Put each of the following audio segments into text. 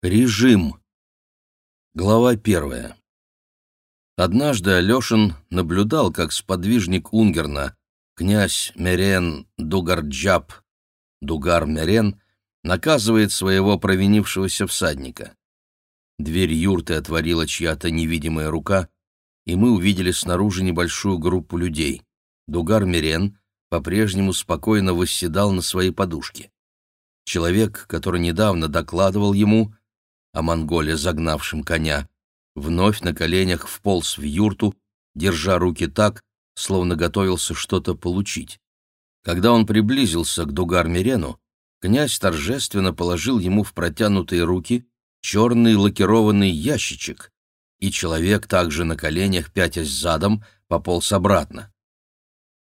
Режим. Глава первая. Однажды Алешин наблюдал, как сподвижник Унгерна, князь Мерен Дугарджаб, Дугар Мерен, наказывает своего провинившегося всадника. Дверь юрты отворила чья-то невидимая рука, и мы увидели снаружи небольшую группу людей. Дугар Мерен по-прежнему спокойно восседал на своей подушке. Человек, который недавно докладывал ему, о монголе, загнавшем коня, вновь на коленях вполз в юрту, держа руки так, словно готовился что-то получить. Когда он приблизился к Дугар-Мирену, князь торжественно положил ему в протянутые руки черный лакированный ящичек, и человек также на коленях, пятясь задом, пополз обратно.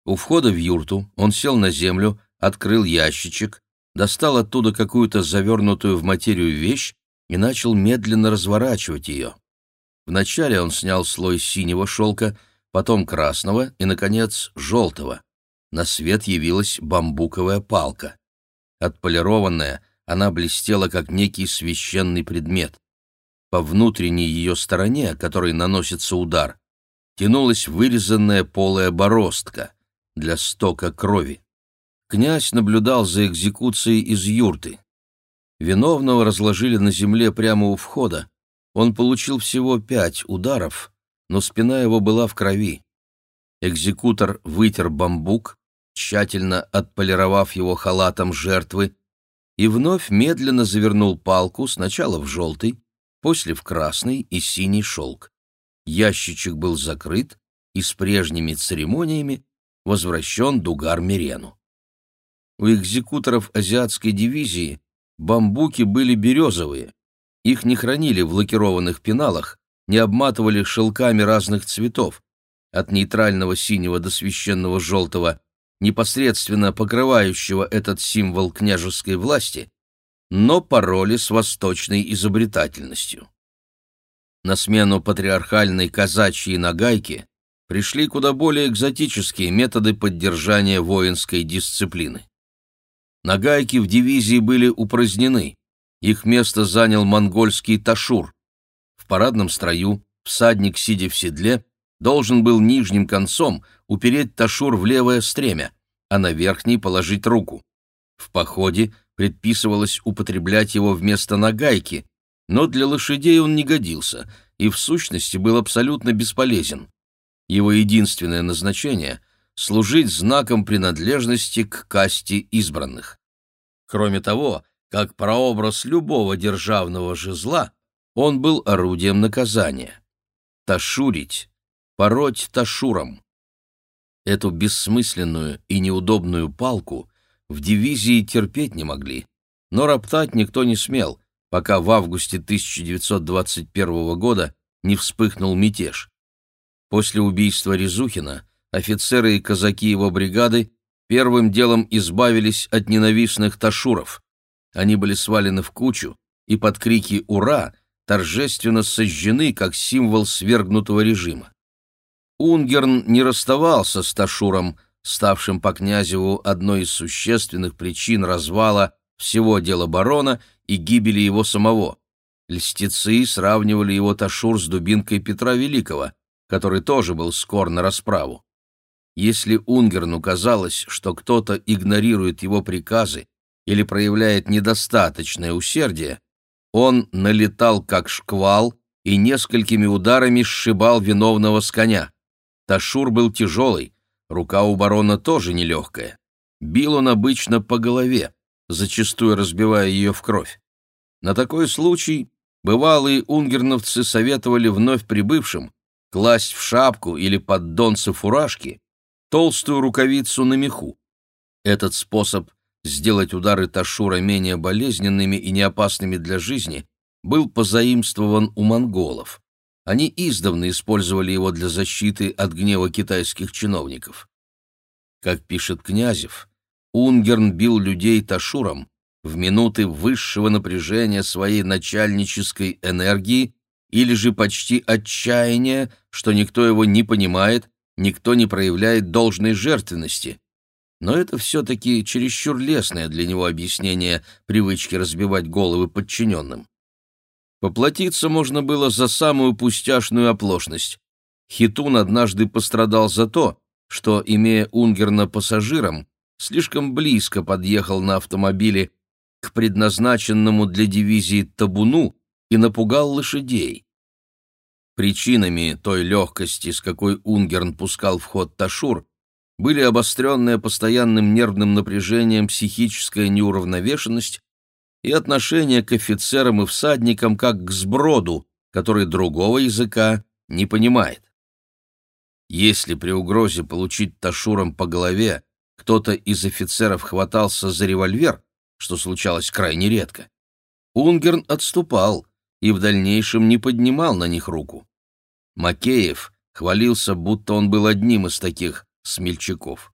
У входа в юрту он сел на землю, открыл ящичек, достал оттуда какую-то завернутую в материю вещь и начал медленно разворачивать ее. Вначале он снял слой синего шелка, потом красного и, наконец, желтого. На свет явилась бамбуковая палка. Отполированная, она блестела, как некий священный предмет. По внутренней ее стороне, которой наносится удар, тянулась вырезанная полая бороздка для стока крови. Князь наблюдал за экзекуцией из юрты. Виновного разложили на земле прямо у входа. Он получил всего пять ударов, но спина его была в крови. Экзекутор вытер бамбук, тщательно отполировав его халатом жертвы, и вновь медленно завернул палку сначала в желтый, после в красный и синий шелк. Ящичек был закрыт и с прежними церемониями возвращен Дугар Мирену. У экзекуторов азиатской дивизии Бамбуки были березовые. Их не хранили в лакированных пеналах, не обматывали шелками разных цветов, от нейтрального синего до священного желтого, непосредственно покрывающего этот символ княжеской власти, но пароли с восточной изобретательностью. На смену патриархальной казачьей нагайки пришли куда более экзотические методы поддержания воинской дисциплины. Нагайки в дивизии были упразднены. Их место занял монгольский ташур. В парадном строю всадник, сидя в седле, должен был нижним концом упереть ташур в левое стремя, а на верхний положить руку. В походе предписывалось употреблять его вместо нагайки, но для лошадей он не годился и в сущности был абсолютно бесполезен. Его единственное назначение — служить знаком принадлежности к касте избранных. Кроме того, как прообраз любого державного жезла, он был орудием наказания. Ташурить, пороть ташуром. Эту бессмысленную и неудобную палку в дивизии терпеть не могли, но роптать никто не смел, пока в августе 1921 года не вспыхнул мятеж. После убийства Резухина офицеры и казаки его бригады первым делом избавились от ненавистных ташуров. Они были свалены в кучу и под крики «Ура!» торжественно сожжены как символ свергнутого режима. Унгерн не расставался с Ташуром, ставшим по Князеву одной из существенных причин развала всего дела барона и гибели его самого. Льстецы сравнивали его Ташур с дубинкой Петра Великого, который тоже был скор на расправу. Если Унгерну казалось, что кто-то игнорирует его приказы или проявляет недостаточное усердие, он налетал как шквал и несколькими ударами сшибал виновного с коня. Ташур был тяжелый, рука у барона тоже нелегкая. Бил он обычно по голове, зачастую разбивая ее в кровь. На такой случай бывалые унгерновцы советовали вновь прибывшим класть в шапку или поддонцы фуражки толстую рукавицу на меху. Этот способ сделать удары Ташура менее болезненными и неопасными для жизни был позаимствован у монголов. Они издавна использовали его для защиты от гнева китайских чиновников. Как пишет Князев, Унгерн бил людей Ташуром в минуты высшего напряжения своей начальнической энергии или же почти отчаяния, что никто его не понимает никто не проявляет должной жертвенности. Но это все-таки чересчур лесное для него объяснение привычки разбивать головы подчиненным. Поплатиться можно было за самую пустяшную оплошность. Хитун однажды пострадал за то, что, имея Унгерна пассажиром, слишком близко подъехал на автомобиле к предназначенному для дивизии табуну и напугал лошадей. Причинами той легкости, с какой Унгерн пускал в ход Ташур, были обостренная постоянным нервным напряжением психическая неуравновешенность и отношение к офицерам и всадникам как к сброду, который другого языка не понимает. Если при угрозе получить Ташуром по голове кто-то из офицеров хватался за револьвер, что случалось крайне редко, Унгерн отступал и в дальнейшем не поднимал на них руку. Макеев хвалился, будто он был одним из таких смельчаков.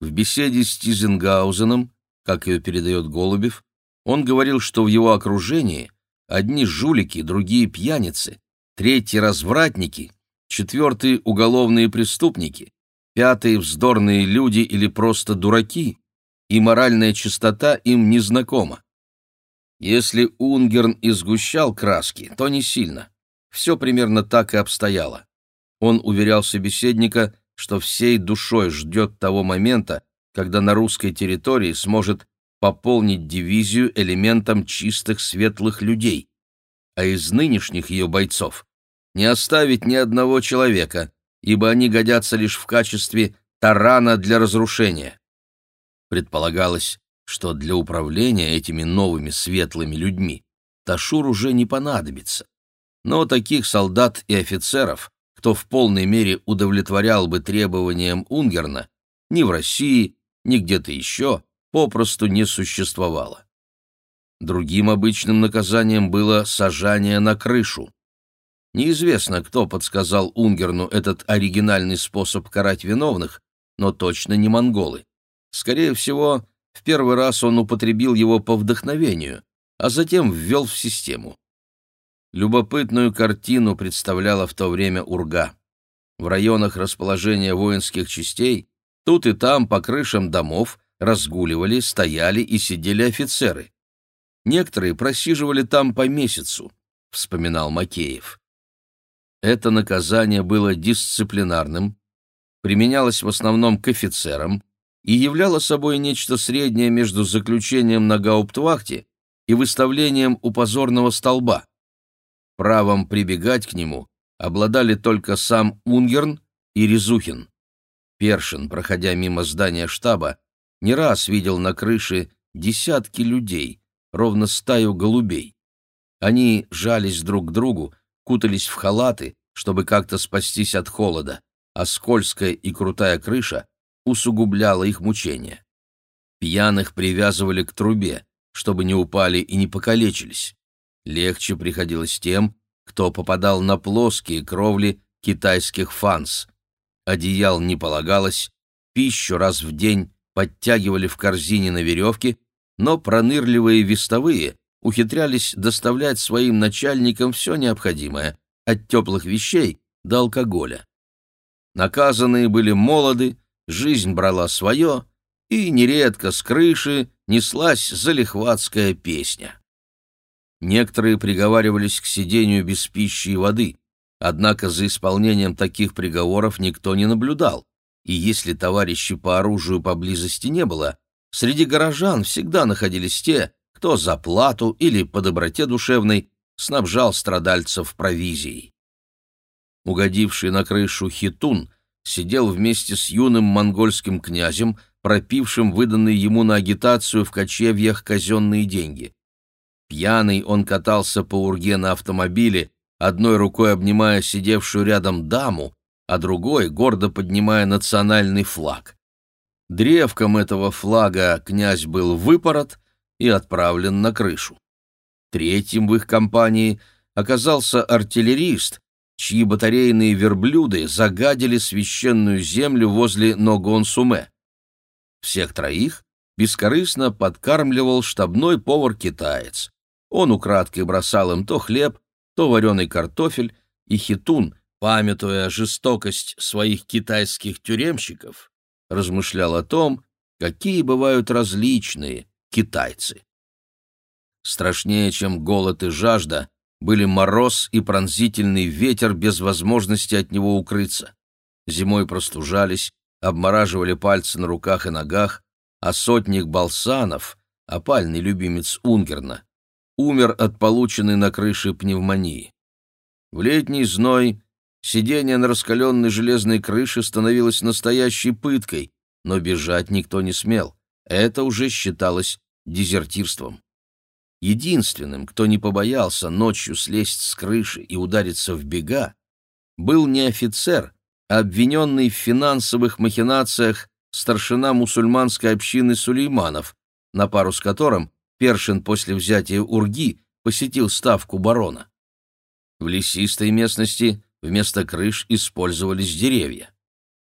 В беседе с Тизенгаузеном, как ее передает Голубев, он говорил, что в его окружении одни жулики, другие пьяницы, третьи развратники, четвертые уголовные преступники, пятые вздорные люди или просто дураки, и моральная чистота им незнакома. Если Унгерн и сгущал краски, то не сильно. Все примерно так и обстояло. Он уверял собеседника, что всей душой ждет того момента, когда на русской территории сможет пополнить дивизию элементом чистых светлых людей, а из нынешних ее бойцов не оставить ни одного человека, ибо они годятся лишь в качестве тарана для разрушения. Предполагалось, что для управления этими новыми светлыми людьми Ташур уже не понадобится. Но таких солдат и офицеров, кто в полной мере удовлетворял бы требованиям Унгерна, ни в России, ни где-то еще попросту не существовало. Другим обычным наказанием было сажание на крышу. Неизвестно, кто подсказал Унгерну этот оригинальный способ карать виновных, но точно не монголы. Скорее всего, в первый раз он употребил его по вдохновению, а затем ввел в систему. Любопытную картину представляла в то время Урга. В районах расположения воинских частей тут и там по крышам домов разгуливали, стояли и сидели офицеры. Некоторые просиживали там по месяцу, вспоминал Макеев. Это наказание было дисциплинарным, применялось в основном к офицерам и являло собой нечто среднее между заключением на гауптвахте и выставлением у позорного столба. Правом прибегать к нему обладали только сам Унгерн и Резухин. Першин, проходя мимо здания штаба, не раз видел на крыше десятки людей, ровно стаю голубей. Они жались друг к другу, кутались в халаты, чтобы как-то спастись от холода, а скользкая и крутая крыша усугубляла их мучения. Пьяных привязывали к трубе, чтобы не упали и не покалечились. Легче приходилось тем, кто попадал на плоские кровли китайских фанс. Одеял не полагалось, пищу раз в день подтягивали в корзине на веревке, но пронырливые вестовые ухитрялись доставлять своим начальникам все необходимое, от теплых вещей до алкоголя. Наказанные были молоды, жизнь брала свое, и нередко с крыши неслась залихватская песня. Некоторые приговаривались к сидению без пищи и воды, однако за исполнением таких приговоров никто не наблюдал, и если товарищей по оружию поблизости не было, среди горожан всегда находились те, кто за плату или по доброте душевной снабжал страдальцев провизией. Угодивший на крышу хитун сидел вместе с юным монгольским князем, пропившим выданные ему на агитацию в кочевьях казенные деньги. Пьяный он катался по урге на автомобиле, одной рукой обнимая сидевшую рядом даму, а другой гордо поднимая национальный флаг. Древком этого флага князь был выпорот и отправлен на крышу. Третьим в их компании оказался артиллерист, чьи батарейные верблюды загадили священную землю возле Ногон-Суме. Всех троих бескорыстно подкармливал штабной повар-китаец. Он украдкой бросал им то хлеб, то вареный картофель, и хитун, памятуя жестокость своих китайских тюремщиков, размышлял о том, какие бывают различные китайцы. Страшнее, чем голод и жажда, были мороз и пронзительный ветер без возможности от него укрыться. Зимой простужались, обмораживали пальцы на руках и ногах, а сотник Балсанов, опальный любимец Унгерна, умер от полученной на крыше пневмонии. В летний зной сидение на раскаленной железной крыше становилось настоящей пыткой, но бежать никто не смел. Это уже считалось дезертирством. Единственным, кто не побоялся ночью слезть с крыши и удариться в бега, был не офицер, а обвиненный в финансовых махинациях старшина мусульманской общины Сулейманов, на пару с которым Першин после взятия Урги посетил ставку барона. В лесистой местности вместо крыш использовались деревья.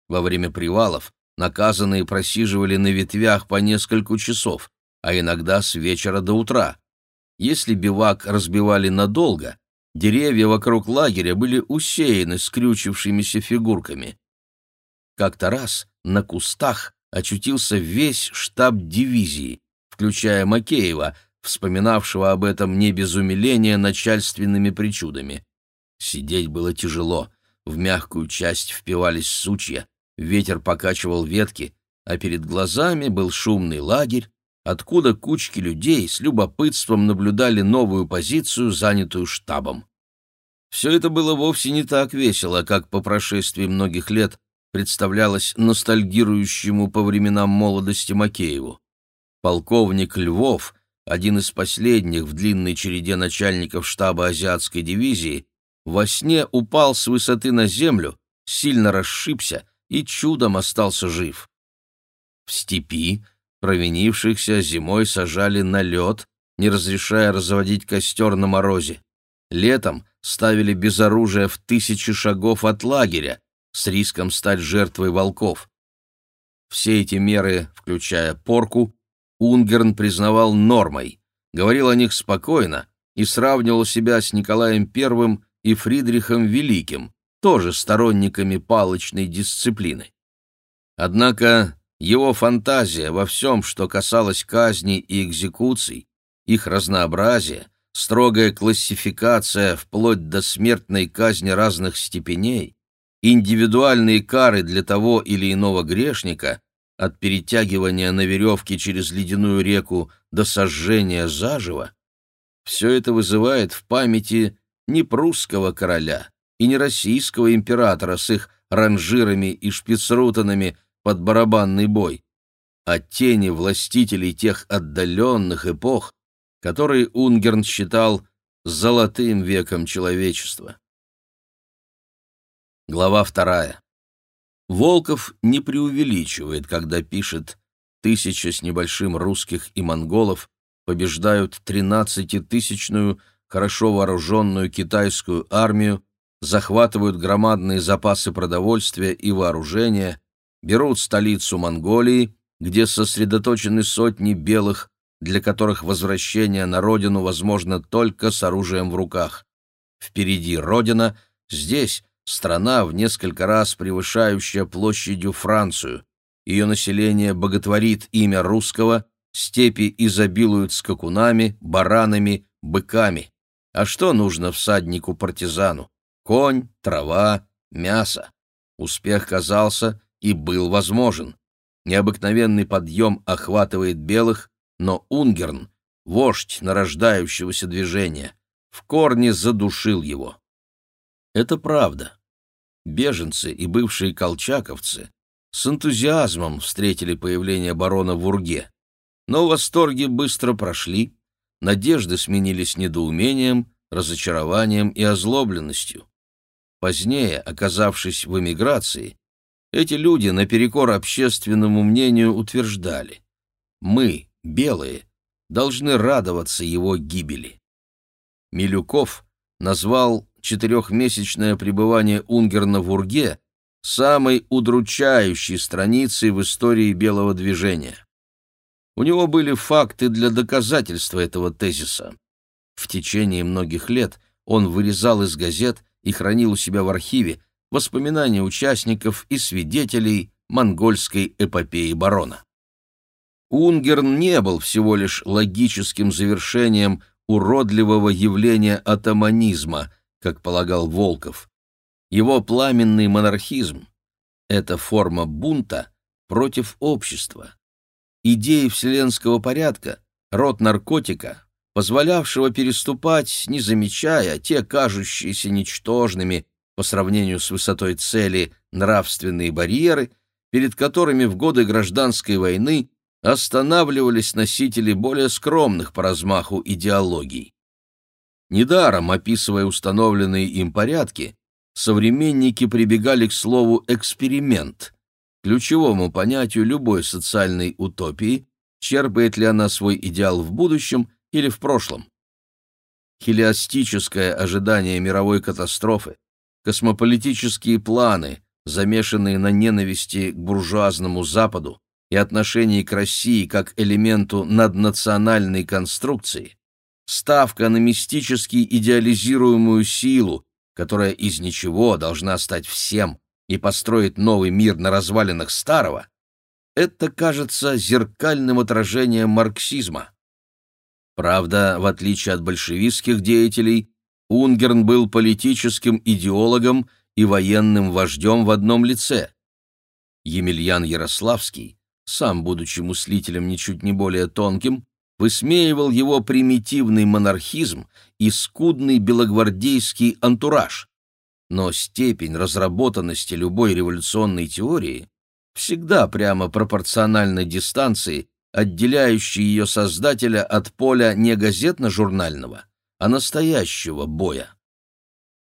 Во время привалов наказанные просиживали на ветвях по несколько часов, а иногда с вечера до утра. Если бивак разбивали надолго, деревья вокруг лагеря были усеяны скрючившимися фигурками. Как-то раз на кустах очутился весь штаб дивизии, включая Макеева, вспоминавшего об этом не без умиления начальственными причудами. Сидеть было тяжело, в мягкую часть впивались сучья, ветер покачивал ветки, а перед глазами был шумный лагерь, откуда кучки людей с любопытством наблюдали новую позицию, занятую штабом. Все это было вовсе не так весело, как по прошествии многих лет представлялось ностальгирующему по временам молодости Макееву. Полковник Львов, один из последних в длинной череде начальников штаба азиатской дивизии, во сне упал с высоты на землю, сильно расшибся и чудом остался жив. В степи Провинившихся зимой сажали на лед, не разрешая разводить костер на морозе. Летом ставили без оружия в тысячи шагов от лагеря, с риском стать жертвой волков. Все эти меры, включая порку, Унгерн признавал нормой, говорил о них спокойно и сравнивал себя с Николаем I и Фридрихом Великим, тоже сторонниками палочной дисциплины. Однако его фантазия во всем, что касалось казни и экзекуций, их разнообразие, строгая классификация вплоть до смертной казни разных степеней, индивидуальные кары для того или иного грешника, от перетягивания на веревке через ледяную реку до сожжения заживо, все это вызывает в памяти не прусского короля и не российского императора с их ранжирами и шпицрутанами, под барабанный бой, а тени властителей тех отдаленных эпох, которые Унгерн считал золотым веком человечества. Глава вторая. Волков не преувеличивает, когда пишет «тысяча с небольшим русских и монголов побеждают тринадцатитысячную, хорошо вооруженную китайскую армию, захватывают громадные запасы продовольствия и вооружения, берут столицу Монголии, где сосредоточены сотни белых, для которых возвращение на родину возможно только с оружием в руках. Впереди родина, здесь страна в несколько раз превышающая площадью Францию. Ее население боготворит имя русского, степи изобилуют скакунами, баранами, быками. А что нужно всаднику-партизану? Конь, трава, мясо. Успех казался и был возможен. Необыкновенный подъем охватывает белых, но Унгерн, вождь нарождающегося движения, в корне задушил его. Это правда. Беженцы и бывшие колчаковцы с энтузиазмом встретили появление барона в Урге, но восторги быстро прошли, надежды сменились недоумением, разочарованием и озлобленностью. Позднее, оказавшись в эмиграции, эти люди, наперекор общественному мнению, утверждали, мы, белые, должны радоваться его гибели. Милюков назвал четырехмесячное пребывание Унгерна в Урге самой удручающей страницей в истории белого движения. У него были факты для доказательства этого тезиса. В течение многих лет он вырезал из газет и хранил у себя в архиве воспоминания участников и свидетелей монгольской эпопеи барона. Унгерн не был всего лишь логическим завершением уродливого явления атоманизма, как полагал Волков. Его пламенный монархизм — это форма бунта против общества. Идеи вселенского порядка, род наркотика, позволявшего переступать, не замечая те кажущиеся ничтожными по сравнению с высотой цели нравственные барьеры, перед которыми в годы гражданской войны останавливались носители более скромных по размаху идеологий. Недаром, описывая установленные им порядки, современники прибегали к слову «эксперимент», ключевому понятию любой социальной утопии, черпает ли она свой идеал в будущем или в прошлом. Хелиастическое ожидание мировой катастрофы, космополитические планы, замешанные на ненависти к буржуазному Западу и отношении к России как элементу наднациональной конструкции, ставка на мистически идеализируемую силу, которая из ничего должна стать всем и построить новый мир на развалинах старого, это кажется зеркальным отражением марксизма. Правда, в отличие от большевистских деятелей, Унгерн был политическим идеологом и военным вождем в одном лице. Емельян Ярославский, сам будучи мыслителем ничуть не более тонким, высмеивал его примитивный монархизм и скудный белогвардейский антураж. Но степень разработанности любой революционной теории всегда прямо пропорциональна дистанции, отделяющей ее создателя от поля не газетно-журнального, а настоящего боя.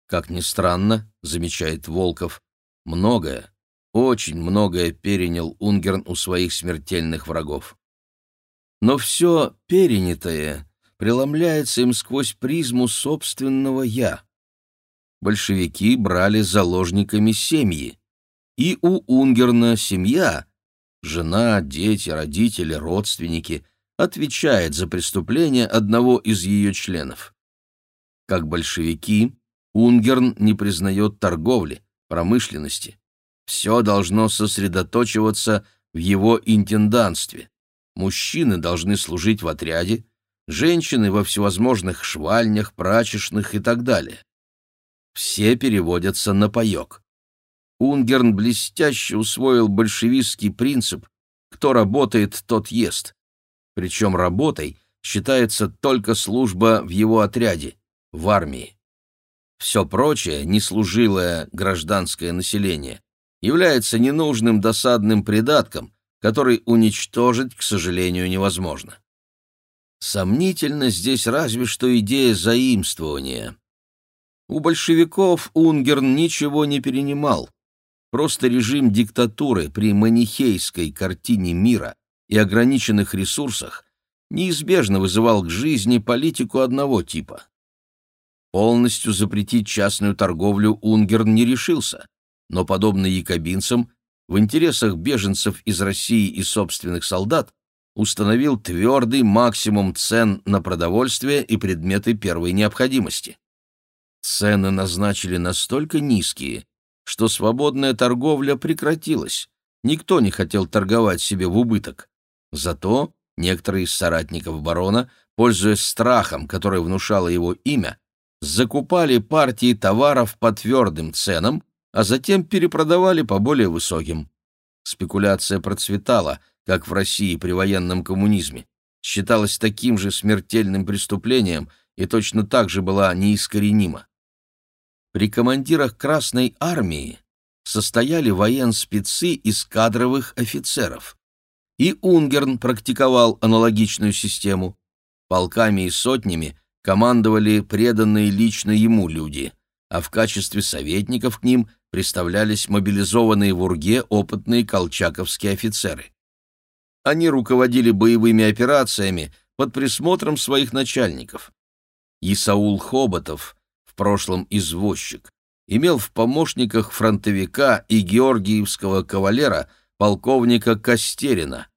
Как ни странно, замечает Волков, многое, очень многое перенял Унгерн у своих смертельных врагов. Но все перенятое преломляется им сквозь призму собственного «я». Большевики брали заложниками семьи. И у Унгерна семья, жена, дети, родители, родственники, отвечает за преступление одного из ее членов. Как большевики, Унгерн не признает торговли, промышленности. Все должно сосредоточиваться в его интендантстве. Мужчины должны служить в отряде, женщины во всевозможных швальнях, прачечных и так далее. Все переводятся на паек. Унгерн блестяще усвоил большевистский принцип «кто работает, тот ест». Причем работой считается только служба в его отряде, в армии. Все прочее, неслужилое гражданское население, является ненужным досадным придатком, который уничтожить, к сожалению, невозможно. Сомнительно здесь разве что идея заимствования. У большевиков Унгерн ничего не перенимал. Просто режим диктатуры при манихейской картине мира и ограниченных ресурсах неизбежно вызывал к жизни политику одного типа. Полностью запретить частную торговлю Унгерн не решился, но, подобно якобинцам, в интересах беженцев из России и собственных солдат установил твердый максимум цен на продовольствие и предметы первой необходимости. Цены назначили настолько низкие, что свободная торговля прекратилась, никто не хотел торговать себе в убыток. Зато некоторые из соратников барона, пользуясь страхом, который внушало его имя, закупали партии товаров по твердым ценам, а затем перепродавали по более высоким. Спекуляция процветала, как в России при военном коммунизме, считалась таким же смертельным преступлением и точно так же была неискоренима. При командирах Красной армии состояли военспецы из кадровых офицеров. И Унгерн практиковал аналогичную систему. Полками и сотнями командовали преданные лично ему люди, а в качестве советников к ним представлялись мобилизованные в Урге опытные колчаковские офицеры. Они руководили боевыми операциями под присмотром своих начальников. Исаул Хоботов, в прошлом извозчик, имел в помощниках фронтовика и георгиевского кавалера полковника Костерина,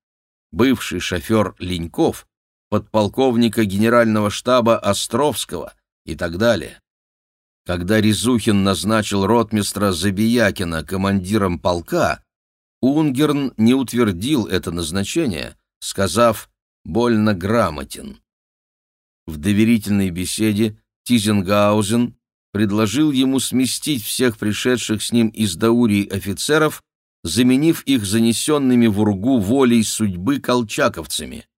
бывший шофер Леньков подполковника генерального штаба Островского и так далее. Когда Резухин назначил ротмистра Забиякина командиром полка, Унгерн не утвердил это назначение, сказав «больно грамотен». в доверительной беседе Тизенгаузен предложил ему сместить всех пришедших с ним из Даурии офицеров, заменив их занесенными в Ургу волей судьбы колчаковцами.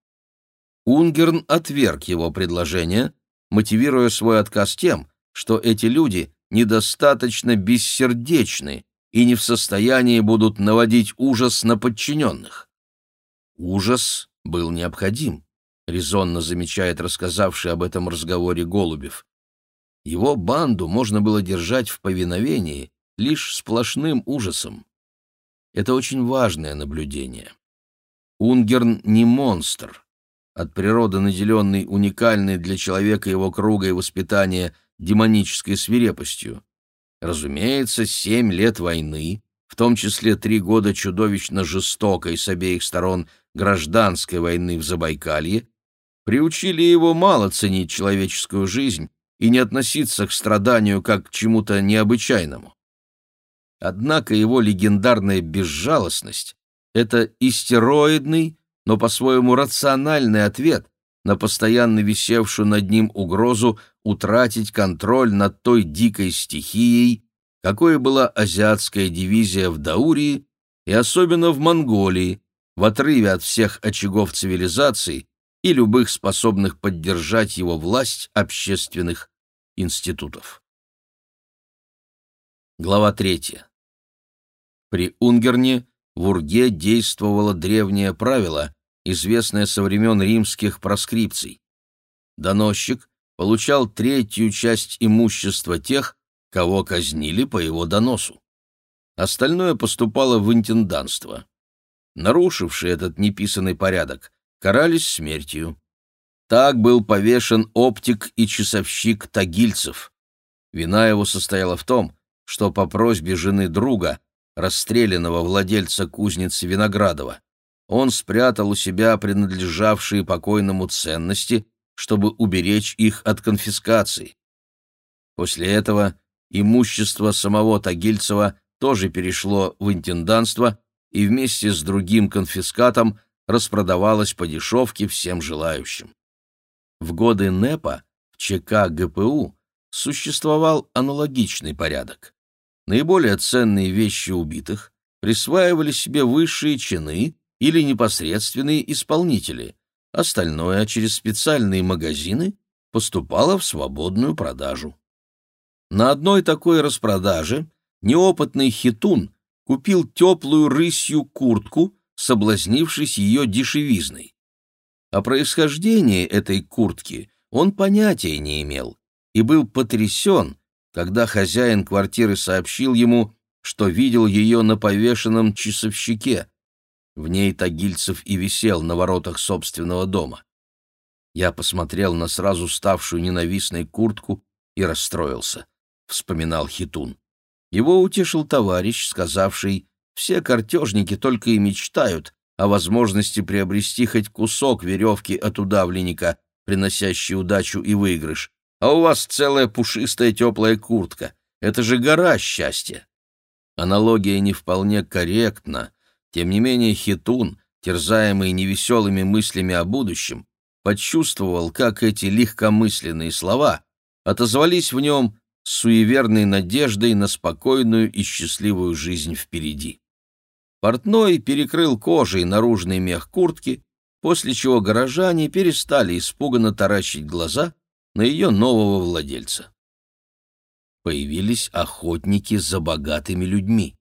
Унгерн отверг его предложение, мотивируя свой отказ тем, что эти люди недостаточно бессердечны и не в состоянии будут наводить ужас на подчиненных. Ужас был необходим, резонно замечает рассказавший об этом разговоре Голубев. Его банду можно было держать в повиновении лишь сплошным ужасом. Это очень важное наблюдение. Унгерн не монстр, от природы наделенный уникальной для человека его круга и воспитания демонической свирепостью. Разумеется, семь лет войны, в том числе три года чудовищно жестокой с обеих сторон гражданской войны в Забайкалье, приучили его мало ценить человеческую жизнь и не относиться к страданию как к чему-то необычайному. Однако его легендарная безжалостность — это истероидный, но по-своему рациональный ответ на постоянно висевшую над ним угрозу утратить контроль над той дикой стихией, какой была азиатская дивизия в Даурии и особенно в Монголии, в отрыве от всех очагов цивилизации и любых способных поддержать его власть общественных институтов. Глава третья. При Унгерне в Урге действовало древнее правило, известное со времен римских проскрипций. Доносчик получал третью часть имущества тех, кого казнили по его доносу. Остальное поступало в интенданство. Нарушившие этот неписанный порядок карались смертью. Так был повешен оптик и часовщик Тагильцев. Вина его состояла в том, что по просьбе жены друга, расстрелянного владельца кузницы Виноградова, он спрятал у себя принадлежавшие покойному ценности, чтобы уберечь их от конфискации. После этого имущество самого Тагильцева тоже перешло в интенданство и вместе с другим конфискатом распродавалось по дешевке всем желающим. В годы НЭПа в ЧК ГПУ существовал аналогичный порядок. Наиболее ценные вещи убитых присваивали себе высшие чины или непосредственные исполнители, остальное через специальные магазины поступало в свободную продажу. На одной такой распродаже неопытный хитун купил теплую рысью куртку, соблазнившись ее дешевизной. О происхождении этой куртки он понятия не имел и был потрясен, когда хозяин квартиры сообщил ему, что видел ее на повешенном часовщике. В ней Тагильцев и висел на воротах собственного дома. Я посмотрел на сразу ставшую ненавистной куртку и расстроился, — вспоминал Хитун. Его утешил товарищ, сказавший, «Все картежники только и мечтают о возможности приобрести хоть кусок веревки от удавленника, приносящий удачу и выигрыш. А у вас целая пушистая теплая куртка. Это же гора счастья. Аналогия не вполне корректна. Тем не менее Хитун, терзаемый невеселыми мыслями о будущем, почувствовал, как эти легкомысленные слова отозвались в нем суеверной надеждой на спокойную и счастливую жизнь впереди. Портной перекрыл кожей наружный мех куртки, после чего горожане перестали испуганно таращить глаза на ее нового владельца. Появились охотники за богатыми людьми.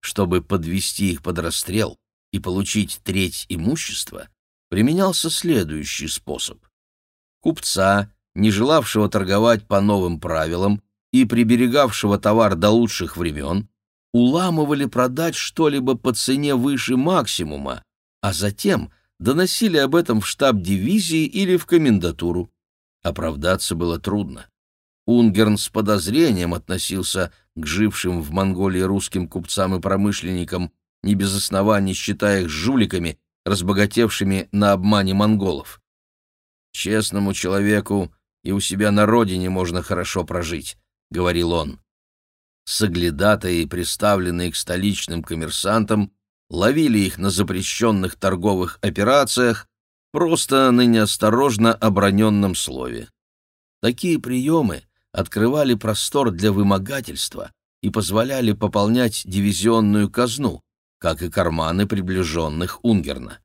Чтобы подвести их под расстрел и получить треть имущества, применялся следующий способ. Купца, не желавшего торговать по новым правилам и приберегавшего товар до лучших времен, уламывали продать что-либо по цене выше максимума, а затем доносили об этом в штаб дивизии или в комендатуру. Оправдаться было трудно. Унгерн с подозрением относился к жившим в Монголии русским купцам и промышленникам, не без оснований считая их жуликами, разбогатевшими на обмане монголов. «Честному человеку и у себя на родине можно хорошо прожить», — говорил он соглядатаи, приставленные к столичным коммерсантам, ловили их на запрещенных торговых операциях, просто на неосторожно оброненном слове. Такие приемы открывали простор для вымогательства и позволяли пополнять дивизионную казну, как и карманы приближенных Унгерна.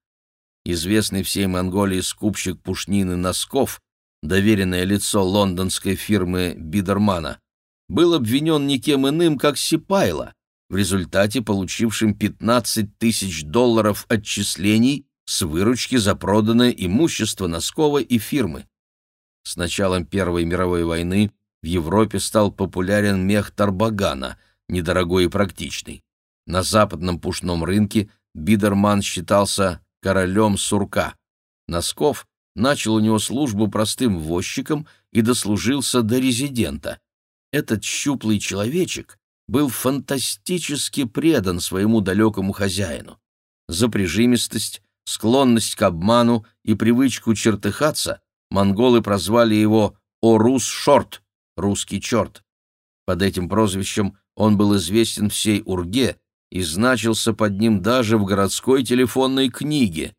Известный всей Монголии скупщик пушнины носков, доверенное лицо лондонской фирмы Бидермана, был обвинен никем иным, как Сипайло, в результате получившим 15 тысяч долларов отчислений с выручки за проданное имущество Носкова и фирмы. С началом Первой мировой войны в Европе стал популярен мех Тарбагана, недорогой и практичный. На западном пушном рынке Бидерман считался королем сурка. Носков начал у него службу простым возчиком и дослужился до резидента. Этот щуплый человечек был фантастически предан своему далекому хозяину. За прижимистость, склонность к обману и привычку чертыхаться монголы прозвали его «Орус-Шорт» — «русский черт». Под этим прозвищем он был известен всей Урге и значился под ним даже в городской телефонной книге.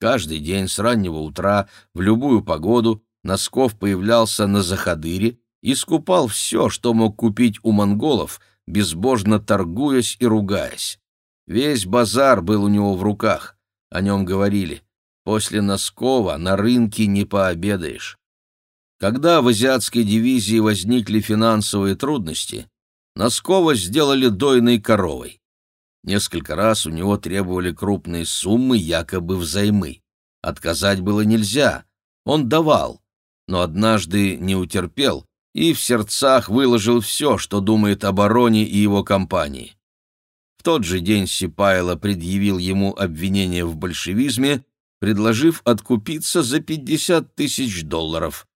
Каждый день с раннего утра, в любую погоду, Носков появлялся на Заходыре и скупал все, что мог купить у монголов, безбожно торгуясь и ругаясь. Весь базар был у него в руках. О нем говорили. После Носкова на рынке не пообедаешь. Когда в азиатской дивизии возникли финансовые трудности, Носкова сделали дойной коровой. Несколько раз у него требовали крупные суммы якобы взаймы. Отказать было нельзя. Он давал, но однажды не утерпел и в сердцах выложил все, что думает о и его компании. Тот же день Сипайло предъявил ему обвинение в большевизме, предложив откупиться за 50 тысяч долларов.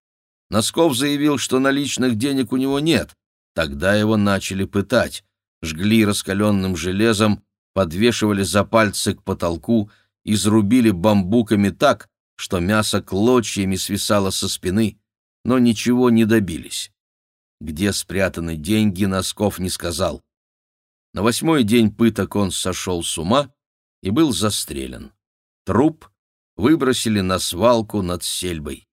Носков заявил, что наличных денег у него нет. Тогда его начали пытать жгли раскаленным железом, подвешивали за пальцы к потолку, изрубили бамбуками так, что мясо клочьями свисало со спины, но ничего не добились. Где спрятаны деньги, Носков не сказал. На восьмой день пыток он сошел с ума и был застрелен. Труп выбросили на свалку над сельбой.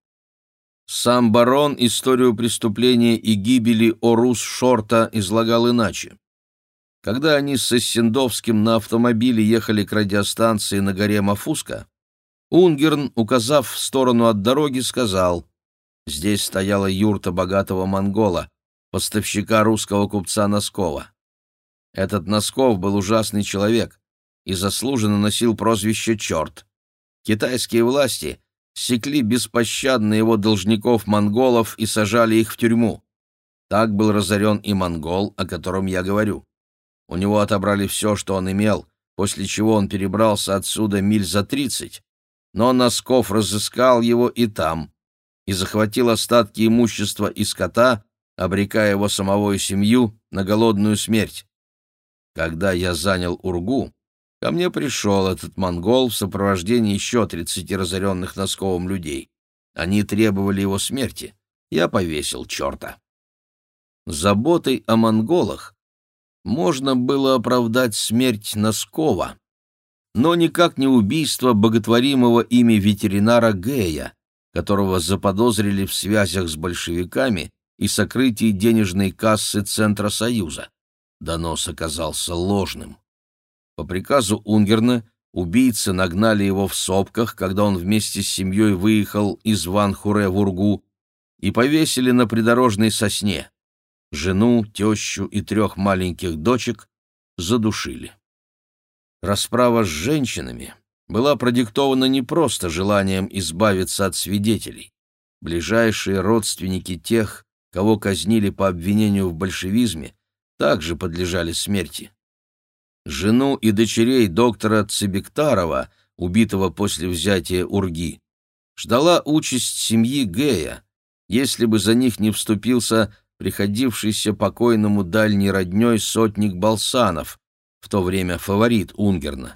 Сам барон историю преступления и гибели Орус Шорта излагал иначе. Когда они с Сессендовским на автомобиле ехали к радиостанции на горе Мафуска, Унгерн, указав в сторону от дороги, сказал, «Здесь стояла юрта богатого монгола, поставщика русского купца Носкова. Этот Носков был ужасный человек и заслуженно носил прозвище «Черт». Китайские власти секли беспощадно его должников-монголов и сажали их в тюрьму. Так был разорен и монгол, о котором я говорю. У него отобрали все, что он имел, после чего он перебрался отсюда миль за тридцать, но Носков разыскал его и там, и захватил остатки имущества и скота, обрекая его самого и семью на голодную смерть. Когда я занял Ургу, ко мне пришел этот монгол в сопровождении еще тридцати разоренных Носковым людей. Они требовали его смерти. Я повесил черта. Заботой о монголах можно было оправдать смерть Носкова, но никак не убийство боготворимого ими ветеринара Гея, которого заподозрили в связях с большевиками и сокрытии денежной кассы Центра Союза. Донос оказался ложным. По приказу Унгерна убийцы нагнали его в сопках, когда он вместе с семьей выехал из Ванхуре в Ургу, и повесили на придорожной сосне жену, тещу и трех маленьких дочек задушили. Расправа с женщинами была продиктована не просто желанием избавиться от свидетелей. Ближайшие родственники тех, кого казнили по обвинению в большевизме, также подлежали смерти. Жену и дочерей доктора Цибектарова, убитого после взятия Урги, ждала участь семьи Гея, если бы за них не вступился приходившийся покойному дальней родней сотник Балсанов, в то время фаворит Унгерна.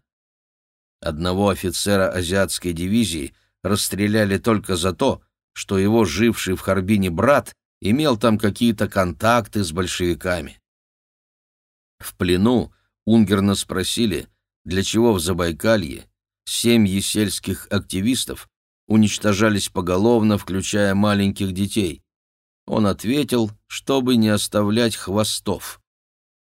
Одного офицера азиатской дивизии расстреляли только за то, что его живший в Харбине брат имел там какие-то контакты с большевиками. В плену Унгерна спросили, для чего в Забайкалье семьи сельских активистов уничтожались поголовно, включая маленьких детей. Он ответил, чтобы не оставлять хвостов.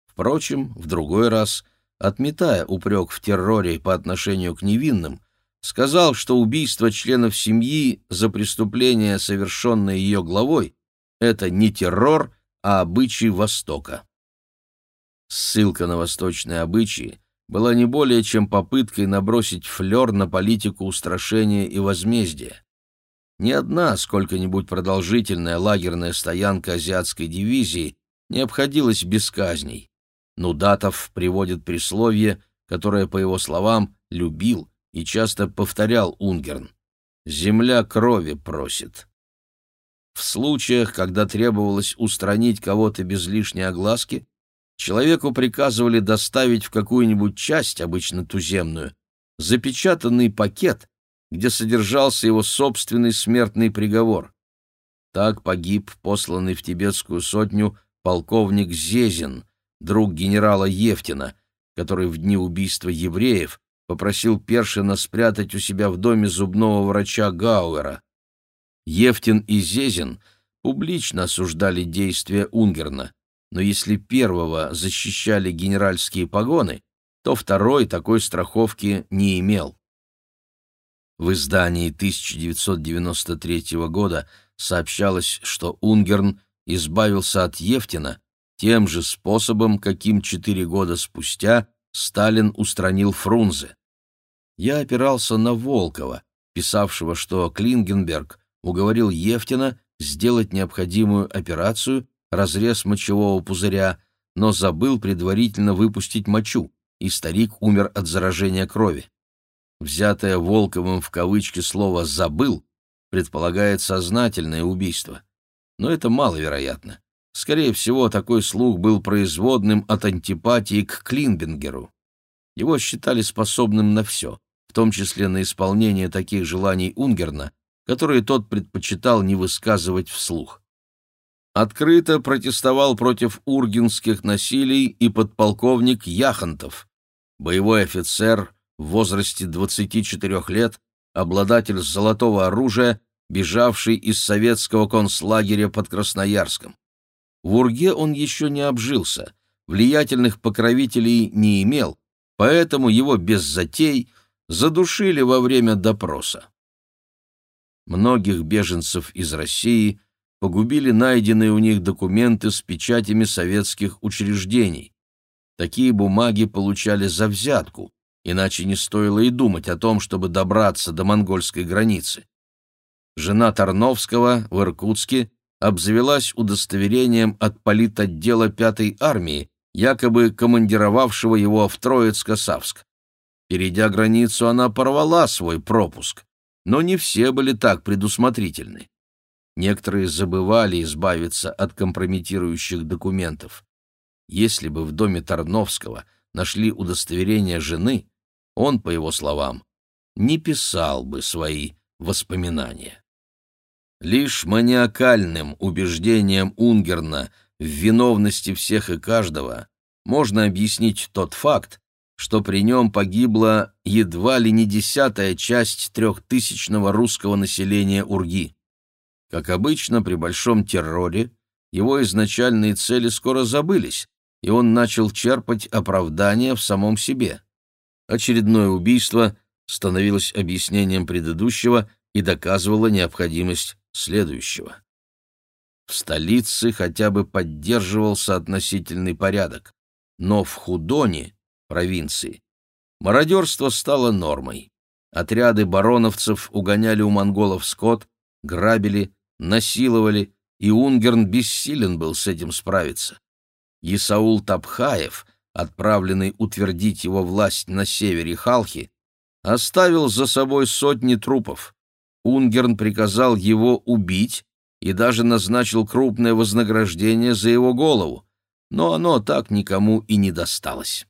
Впрочем, в другой раз, отметая упрек в терроре по отношению к невинным, сказал, что убийство членов семьи за преступление, совершенное ее главой, это не террор, а обычай Востока. Ссылка на восточные обычаи была не более чем попыткой набросить флер на политику устрашения и возмездия. Ни одна сколько-нибудь продолжительная лагерная стоянка азиатской дивизии не обходилась без казней. Нудатов приводит присловие, которое, по его словам, любил и часто повторял Унгерн. «Земля крови просит». В случаях, когда требовалось устранить кого-то без лишней огласки, человеку приказывали доставить в какую-нибудь часть, обычно туземную, запечатанный пакет, где содержался его собственный смертный приговор. Так погиб посланный в тибетскую сотню полковник Зезин, друг генерала Евтина, который в дни убийства евреев попросил Першина спрятать у себя в доме зубного врача Гауэра. Евтин и Зезин публично осуждали действия Унгерна, но если первого защищали генеральские погоны, то второй такой страховки не имел. В издании 1993 года сообщалось, что Унгерн избавился от Евтина тем же способом, каким четыре года спустя Сталин устранил Фрунзе. Я опирался на Волкова, писавшего, что Клингенберг уговорил Евтина сделать необходимую операцию разрез мочевого пузыря, но забыл предварительно выпустить мочу, и старик умер от заражения крови. Взятое Волковым в кавычки слово «забыл» предполагает сознательное убийство. Но это маловероятно. Скорее всего, такой слух был производным от антипатии к Клинбингеру. Его считали способным на все, в том числе на исполнение таких желаний Унгерна, которые тот предпочитал не высказывать вслух открыто протестовал против ургинских насилий и подполковник Яхонтов, боевой офицер в возрасте 24 лет, обладатель золотого оружия, бежавший из советского концлагеря под Красноярском. В Урге он еще не обжился, влиятельных покровителей не имел, поэтому его без затей задушили во время допроса. Многих беженцев из России – погубили найденные у них документы с печатями советских учреждений. Такие бумаги получали за взятку, иначе не стоило и думать о том, чтобы добраться до монгольской границы. Жена Тарновского в Иркутске обзавелась удостоверением от политотдела пятой армии, якобы командировавшего его в Троицко-Савск. Перейдя границу, она порвала свой пропуск, но не все были так предусмотрительны. Некоторые забывали избавиться от компрометирующих документов. Если бы в доме Тарновского нашли удостоверение жены, он, по его словам, не писал бы свои воспоминания. Лишь маниакальным убеждением Унгерна в виновности всех и каждого можно объяснить тот факт, что при нем погибла едва ли не десятая часть трехтысячного русского населения Урги. Как обычно, при большом терроре его изначальные цели скоро забылись, и он начал черпать оправдания в самом себе. Очередное убийство становилось объяснением предыдущего и доказывало необходимость следующего. В столице хотя бы поддерживался относительный порядок, но в Худоне, провинции, мародерство стало нормой. Отряды бароновцев угоняли у монголов скот, грабили, насиловали, и Унгерн бессилен был с этим справиться. Исаул Тапхаев, отправленный утвердить его власть на севере Халхи, оставил за собой сотни трупов. Унгерн приказал его убить и даже назначил крупное вознаграждение за его голову, но оно так никому и не досталось.